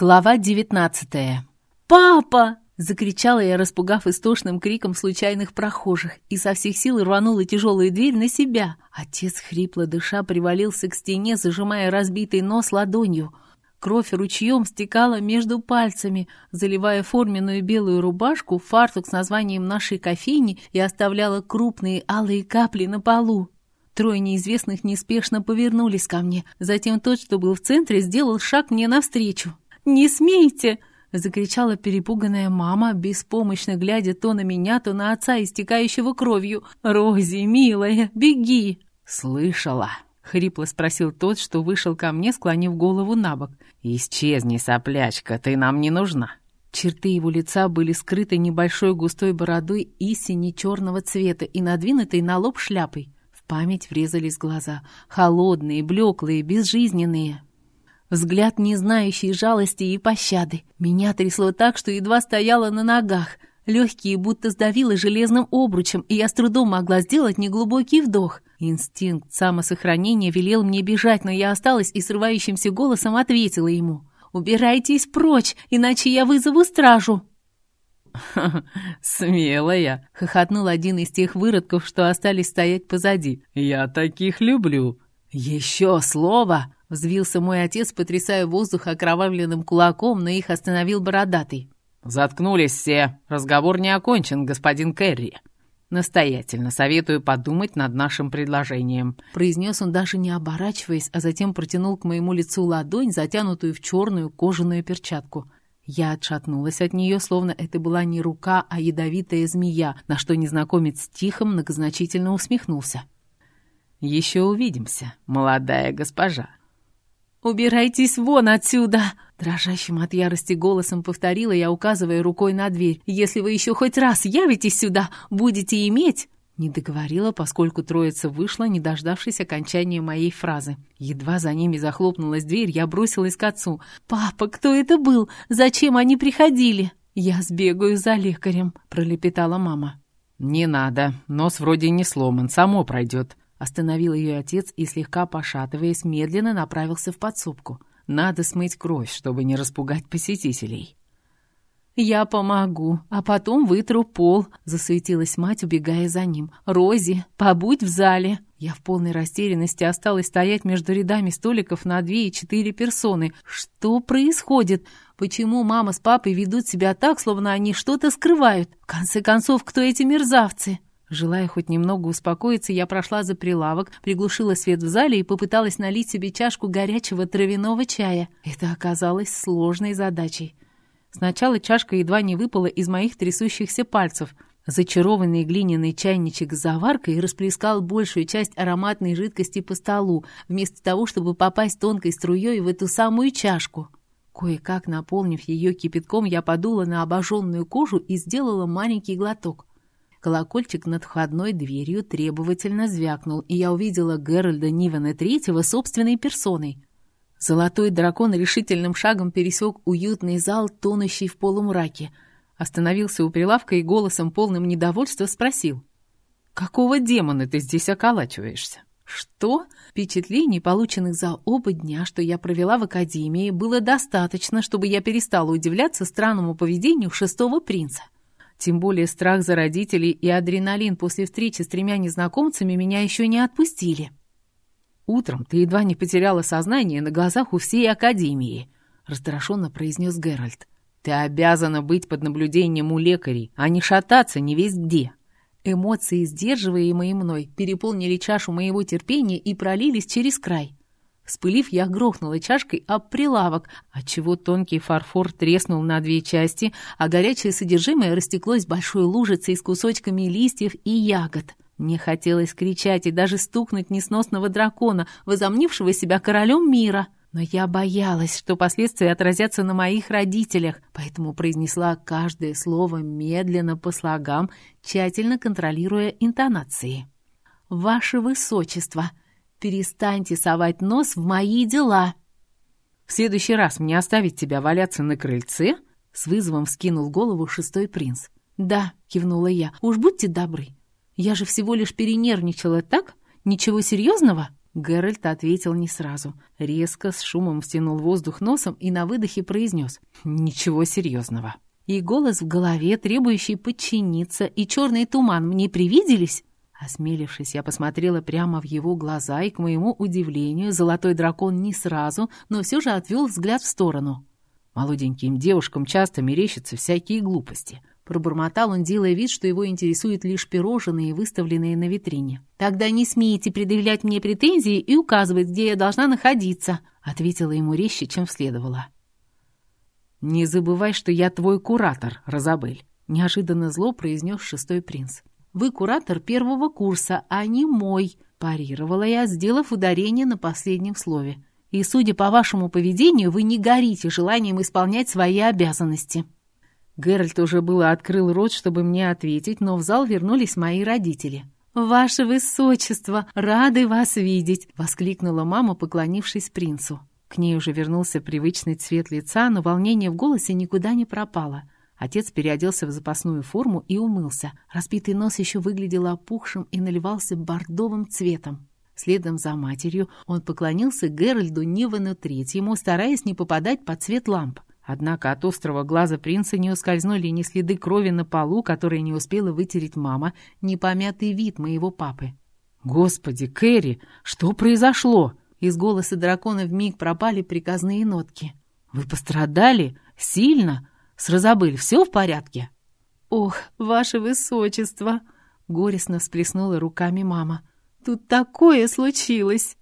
Глава девятнадцатая. «Папа!» — закричала я, распугав истошным криком случайных прохожих, и со всех сил рванула тяжелую дверь на себя. Отец, хрипло дыша, привалился к стене, зажимая разбитый нос ладонью. Кровь ручьем стекала между пальцами, заливая форменную белую рубашку, фартук с названием нашей кофейни и оставляла крупные алые капли на полу. Трое неизвестных неспешно повернулись ко мне. Затем тот, что был в центре, сделал шаг мне навстречу. «Не смейте!» — закричала перепуганная мама, беспомощно глядя то на меня, то на отца, истекающего кровью. «Рози, милая, беги!» «Слышала!» — хрипло спросил тот, что вышел ко мне, склонив голову на бок. «Исчезни, соплячка, ты нам не нужна!» Черты его лица были скрыты небольшой густой бородой и сине-черного цвета и надвинутой на лоб шляпой. В память врезались глаза, холодные, блеклые, безжизненные. Взгляд, не знающий жалости и пощады. Меня трясло так, что едва стояла на ногах. Легкие будто сдавило железным обручем, и я с трудом могла сделать неглубокий вдох. Инстинкт самосохранения велел мне бежать, но я осталась и срывающимся голосом ответила ему. «Убирайтесь прочь, иначе я вызову стражу!» смелая!» — хохотнул один из тех выродков, что остались стоять позади. «Я таких люблю!» «Еще слово!» — взвился мой отец, потрясая воздух окровавленным кулаком, но их остановил бородатый. «Заткнулись все. Разговор не окончен, господин Керри. Настоятельно советую подумать над нашим предложением», — произнес он, даже не оборачиваясь, а затем протянул к моему лицу ладонь, затянутую в черную кожаную перчатку. Я отшатнулась от нее, словно это была не рука, а ядовитая змея, на что незнакомец тихо многозначительно усмехнулся. «Еще увидимся, молодая госпожа». «Убирайтесь вон отсюда!» Дрожащим от ярости голосом повторила я, указывая рукой на дверь. «Если вы еще хоть раз явитесь сюда, будете иметь...» Не договорила, поскольку троица вышла, не дождавшись окончания моей фразы. Едва за ними захлопнулась дверь, я бросилась к отцу. «Папа, кто это был? Зачем они приходили?» «Я сбегаю за лекарем», — пролепетала мама. «Не надо, нос вроде не сломан, само пройдет», Остановил ее отец и, слегка пошатываясь, медленно направился в подсобку. Надо смыть кровь, чтобы не распугать посетителей. «Я помогу, а потом вытру пол», — засуетилась мать, убегая за ним. «Рози, побудь в зале». Я в полной растерянности осталась стоять между рядами столиков на две и четыре персоны. Что происходит? Почему мама с папой ведут себя так, словно они что-то скрывают? В конце концов, кто эти мерзавцы? Желая хоть немного успокоиться, я прошла за прилавок, приглушила свет в зале и попыталась налить себе чашку горячего травяного чая. Это оказалось сложной задачей. Сначала чашка едва не выпала из моих трясущихся пальцев. Зачарованный глиняный чайничек с заваркой расплескал большую часть ароматной жидкости по столу, вместо того, чтобы попасть тонкой струей в эту самую чашку. Кое-как наполнив ее кипятком, я подула на обожженную кожу и сделала маленький глоток. Колокольчик над входной дверью требовательно звякнул, и я увидела Геральда Нивена Третьего собственной персоной. Золотой дракон решительным шагом пересек уютный зал, тонущий в полумраке. Остановился у прилавка и голосом полным недовольства спросил. «Какого демона ты здесь околачиваешься?» Что? Впечатлений, полученных за оба дня, что я провела в академии, было достаточно, чтобы я перестала удивляться странному поведению шестого принца. Тем более страх за родителей и адреналин после встречи с тремя незнакомцами меня еще не отпустили. «Утром ты едва не потеряла сознание на глазах у всей Академии», — раздраженно произнес Геральт. «Ты обязана быть под наблюдением у лекарей, а не шататься не весь где». Эмоции, сдерживаемые мной, переполнили чашу моего терпения и пролились через край. Вспылив, я грохнула чашкой об прилавок, отчего тонкий фарфор треснул на две части, а горячее содержимое растеклось большой лужицей с кусочками листьев и ягод. Мне хотелось кричать и даже стукнуть несносного дракона, возомнившего себя королем мира. Но я боялась, что последствия отразятся на моих родителях, поэтому произнесла каждое слово медленно по слогам, тщательно контролируя интонации. «Ваше Высочество!» Перестаньте совать нос в мои дела!» «В следующий раз мне оставить тебя валяться на крыльце?» С вызовом вскинул голову шестой принц. «Да», — кивнула я, — «уж будьте добры. Я же всего лишь перенервничала, так? Ничего серьезного?» Геральт ответил не сразу. Резко, с шумом втянул воздух носом и на выдохе произнес «Ничего серьезного». И голос в голове, требующий подчиниться, и черный туман мне привиделись? Осмелившись, я посмотрела прямо в его глаза, и, к моему удивлению, золотой дракон не сразу, но все же отвел взгляд в сторону. Молоденьким девушкам часто мерещатся всякие глупости. Пробормотал он, делая вид, что его интересуют лишь пирожные, выставленные на витрине. «Тогда не смейте предъявлять мне претензии и указывать, где я должна находиться», ответила ему резче, чем следовало. «Не забывай, что я твой куратор, Розабель», неожиданно зло произнес шестой принц. «Вы куратор первого курса, а не мой», парировала я, сделав ударение на последнем слове. «И, судя по вашему поведению, вы не горите желанием исполнять свои обязанности». Геральт уже было открыл рот, чтобы мне ответить, но в зал вернулись мои родители. «Ваше высочество, рады вас видеть!» — воскликнула мама, поклонившись принцу. К ней уже вернулся привычный цвет лица, но волнение в голосе никуда не пропало. Отец переоделся в запасную форму и умылся. Разбитый нос еще выглядел опухшим и наливался бордовым цветом. Следом за матерью он поклонился Геральду Нивану Третьему, стараясь не попадать под цвет ламп. Однако от острого глаза принца не ускользнули ни следы крови на полу, которые не успела вытереть мама, ни помятый вид моего папы. «Господи, Кэрри, что произошло?» Из голоса дракона вмиг пропали приказные нотки. «Вы пострадали? Сильно? С Розабель все в порядке?» «Ох, ваше высочество!» — горестно всплеснула руками мама. «Тут такое случилось!»